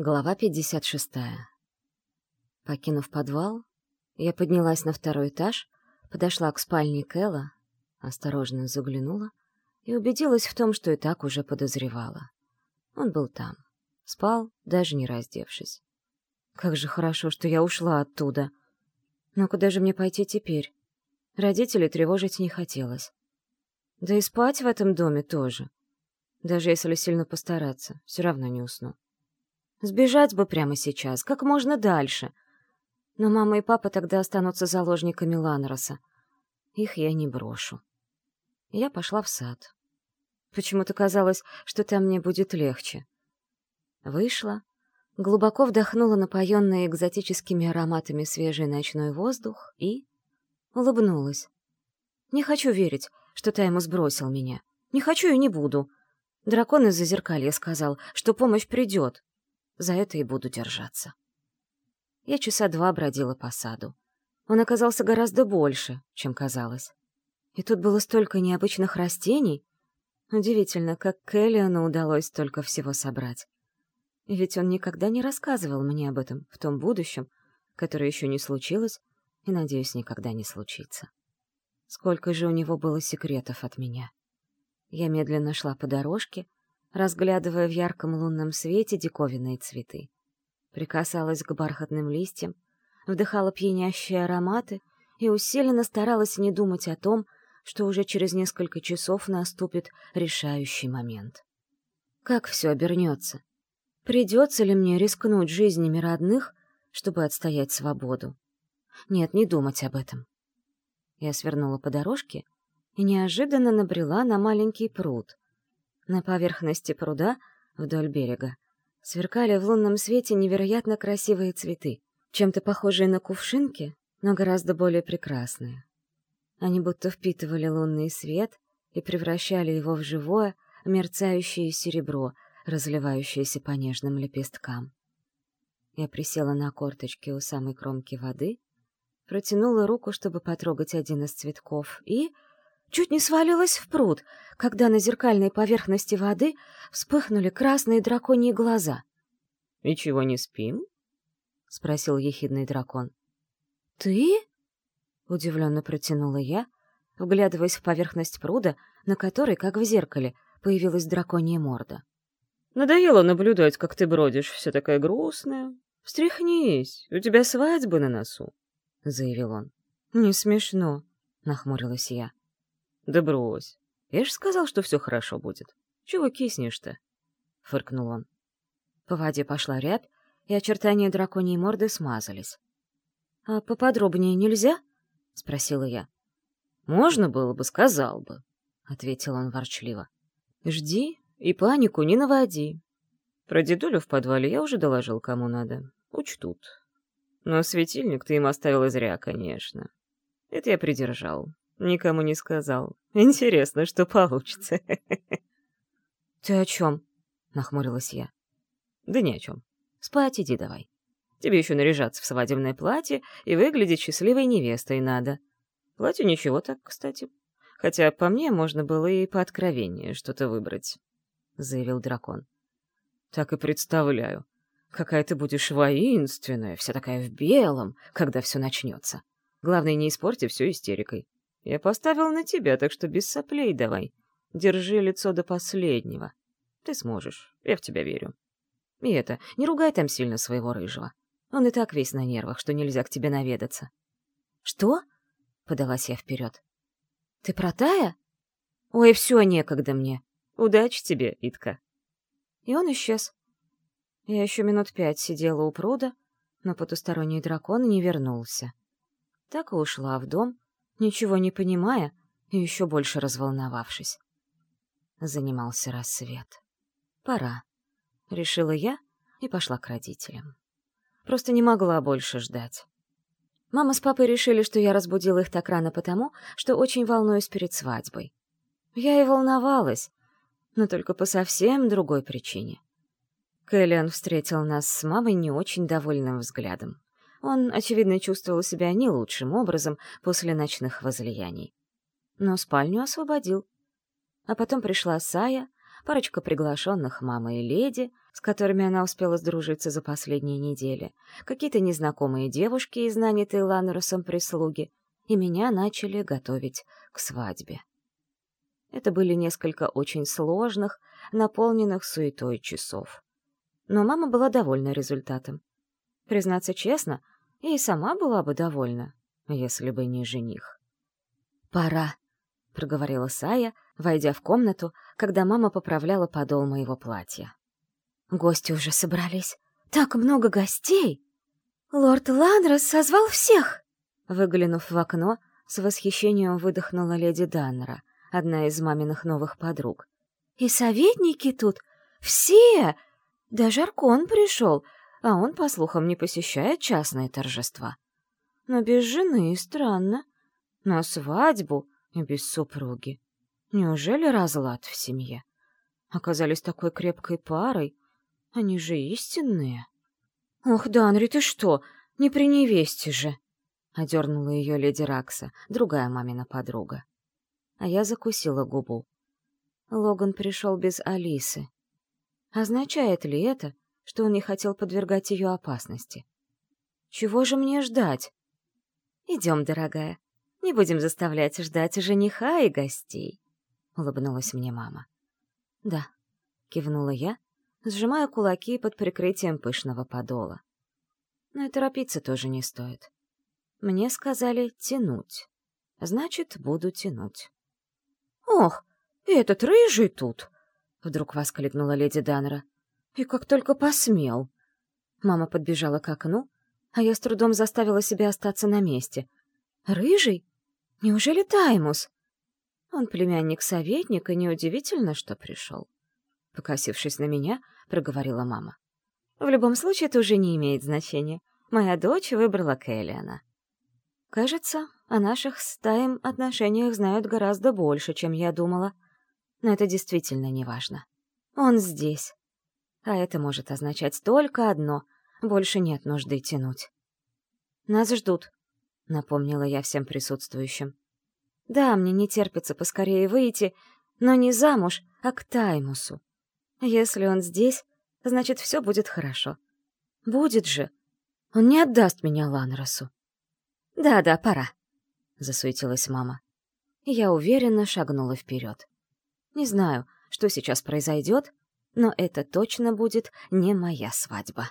Глава 56. Покинув подвал, я поднялась на второй этаж, подошла к спальне Кэлла, осторожно заглянула и убедилась в том, что и так уже подозревала. Он был там, спал, даже не раздевшись. Как же хорошо, что я ушла оттуда. Но куда же мне пойти теперь? Родителей тревожить не хотелось. Да и спать в этом доме тоже. Даже если сильно постараться, все равно не усну. Сбежать бы прямо сейчас, как можно дальше. Но мама и папа тогда останутся заложниками Ланроса. Их я не брошу. Я пошла в сад. Почему-то казалось, что там мне будет легче. Вышла, глубоко вдохнула напоенный экзотическими ароматами свежий ночной воздух и... улыбнулась. Не хочу верить, что Таймус бросил меня. Не хочу и не буду. Дракон из-за зеркалья сказал, что помощь придет. За это и буду держаться. Я часа два бродила по саду. Он оказался гораздо больше, чем казалось. И тут было столько необычных растений. Удивительно, как Келлиану удалось столько всего собрать. И ведь он никогда не рассказывал мне об этом в том будущем, которое еще не случилось и, надеюсь, никогда не случится. Сколько же у него было секретов от меня. Я медленно шла по дорожке, разглядывая в ярком лунном свете диковинные цветы. Прикасалась к бархатным листьям, вдыхала пьянящие ароматы и усиленно старалась не думать о том, что уже через несколько часов наступит решающий момент. Как все обернется? Придется ли мне рискнуть жизнями родных, чтобы отстоять свободу? Нет, не думать об этом. Я свернула по дорожке и неожиданно набрела на маленький пруд, на поверхности пруда, вдоль берега, сверкали в лунном свете невероятно красивые цветы, чем-то похожие на кувшинки, но гораздо более прекрасные. Они будто впитывали лунный свет и превращали его в живое, мерцающее серебро, разливающееся по нежным лепесткам. Я присела на корточки у самой кромки воды, протянула руку, чтобы потрогать один из цветков, и чуть не свалилась в пруд, когда на зеркальной поверхности воды вспыхнули красные драконьи глаза. — И чего не спим? — спросил ехидный дракон. — Ты? — удивленно протянула я, вглядываясь в поверхность пруда, на которой, как в зеркале, появилась драконья морда. — Надоело наблюдать, как ты бродишь, вся такая грустная. Встряхнись, у тебя свадьба на носу, — заявил он. — Не смешно, — нахмурилась я. «Да брось. Я же сказал, что все хорошо будет. Чего киснешь-то?» — фыркнул он. По воде пошла рябь, и очертания драконьей морды смазались. «А поподробнее нельзя?» — спросила я. «Можно было бы, сказал бы», — ответил он ворчливо. «Жди и панику не наводи. Про дедулю в подвале я уже доложил, кому надо. Учтут. Но светильник ты им оставил зря, конечно. Это я придержал. Никому не сказал. Интересно, что получится. Ты о чем? Нахмурилась я. Да ни о чем. Спать иди давай. Тебе еще наряжаться в свадебное платье и выглядеть счастливой невестой надо. Платье ничего так, кстати. Хотя по мне можно было и по откровеннее что-то выбрать, — заявил дракон. Так и представляю. Какая ты будешь воинственная, вся такая в белом, когда все начнется. Главное, не испорти все истерикой. Я поставил на тебя, так что без соплей давай. Держи лицо до последнего. Ты сможешь, я в тебя верю. И это, не ругай там сильно своего рыжего. Он и так весь на нервах, что нельзя к тебе наведаться. «Что?» — подалась я вперед. «Ты про Тая? Ой, все, некогда мне. Удачи тебе, Итка». И он исчез. Я еще минут пять сидела у пруда, но потусторонний дракон не вернулся. Так и ушла в дом, ничего не понимая и еще больше разволновавшись. Занимался рассвет. «Пора», — решила я и пошла к родителям. Просто не могла больше ждать. Мама с папой решили, что я разбудила их так рано потому, что очень волнуюсь перед свадьбой. Я и волновалась, но только по совсем другой причине. Кэллиан встретил нас с мамой не очень довольным взглядом. Он, очевидно, чувствовал себя не лучшим образом после ночных возлияний. Но спальню освободил. А потом пришла Сая, парочка приглашенных мамы и леди, с которыми она успела сдружиться за последние недели, какие-то незнакомые девушки из нанятой Ланросом прислуги, и меня начали готовить к свадьбе. Это были несколько очень сложных, наполненных суетой часов. Но мама была довольна результатом. Признаться честно, и сама была бы довольна, если бы не жених. «Пора», — проговорила Сая, войдя в комнату, когда мама поправляла подол моего платья. Гости уже собрались. Так много гостей! Лорд Ланрос созвал всех! Выглянув в окно, с восхищением выдохнула леди Даннера, одна из маминых новых подруг. И советники тут все! Даже Аркон пришел, а он, по слухам, не посещает частные торжества. Но без жены странно. На свадьбу и без супруги. Неужели разлад в семье? Оказались такой крепкой парой, они же истинные. «Ох, Данри, ты что? Не при невесте же!» — одернула ее леди Ракса, другая мамина подруга. А я закусила губу. Логан пришел без Алисы. Означает ли это, что он не хотел подвергать ее опасности? Чего же мне ждать? Идем, дорогая. Не будем заставлять ждать жениха и гостей, — улыбнулась мне мама. Да, — кивнула я, сжимая кулаки под прикрытием пышного подола. Но и торопиться тоже не стоит. Мне сказали тянуть. Значит, буду тянуть. «Ох, этот рыжий тут!» — вдруг воскликнула леди Даннера. «И как только посмел!» Мама подбежала к окну, а я с трудом заставила себя остаться на месте. «Рыжий? Неужели Таймус?» Он племянник советника, неудивительно, что пришел. Покосившись на меня, проговорила мама. «В любом случае, это уже не имеет значения. Моя дочь выбрала Кэллиана». Кажется, о наших с Таем отношениях знают гораздо больше, чем я думала. Но это действительно не важно. Он здесь. А это может означать только одно — больше нет нужды тянуть. «Нас ждут», — напомнила я всем присутствующим. «Да, мне не терпится поскорее выйти, но не замуж, а к Таймусу. Если он здесь, значит, все будет хорошо. Будет же. Он не отдаст меня Ланросу. «Да-да, пора», — засуетилась мама. Я уверенно шагнула вперед. Не знаю, что сейчас произойдет, но это точно будет не моя свадьба.